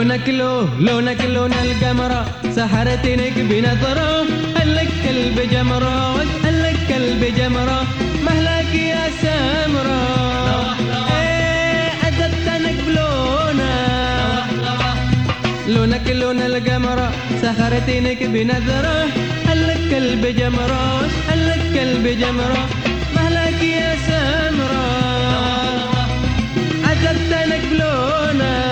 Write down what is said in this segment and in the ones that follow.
لونك لو لونك لون القمرة سحرتنك بنظرة هلك كلب جمرة هلك كلب جمرة مهلك يا سمرة إيه أدبتنك بلونك لونك لون القمرة سخرتنك بنظرة هلك كلب جمرة هلك كلب جمرة مهلك يا سمرة عجبتنك بلونك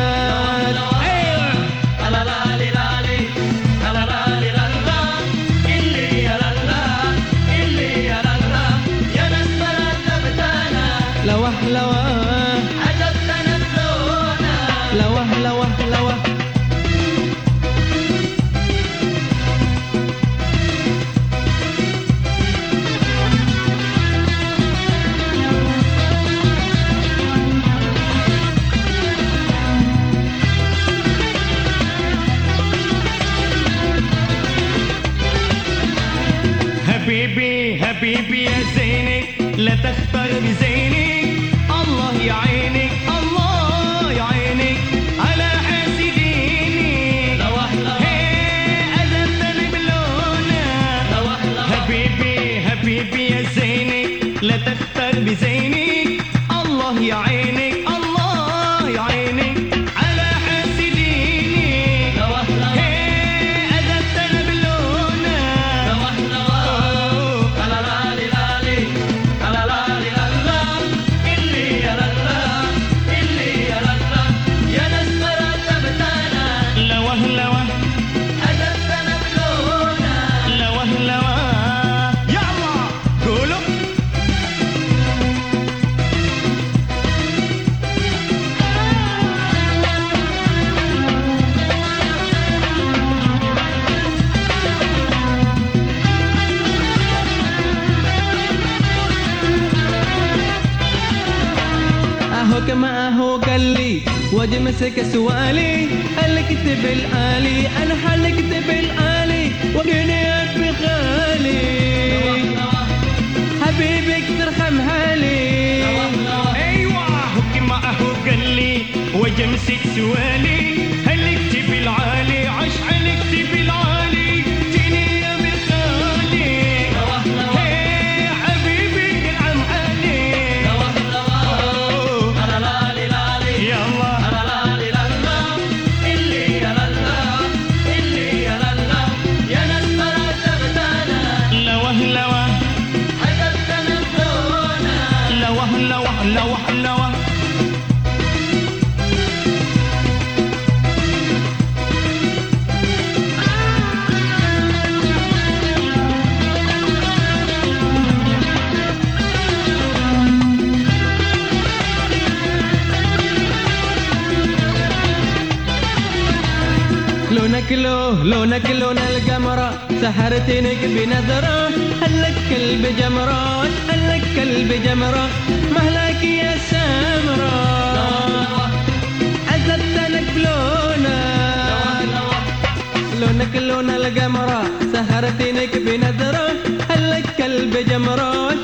لا تختار بزينك الله يعينك الله يعينك على حاسدينك هي أذنتني بلونك حبيبي حبيبي يا زينك لا تختار بزينك اهو كما اهو قال لي واجي مسك سؤالي. قال اكتب الالي أنا حنكتب الالي وقنيت بخالي. حبيبك ترحم حالي أيوه حكم اهو قال لي وجمسك سؤالي. هل لونك لو لونك لون القمرة سحرتنك بنظرة هلك كلب جمرة هلك كلب جمرة مهلك يا سمرة. عذبتنك بلونك لونك لون القمرة سهرتنك بنظرة هلك كلب جمرة.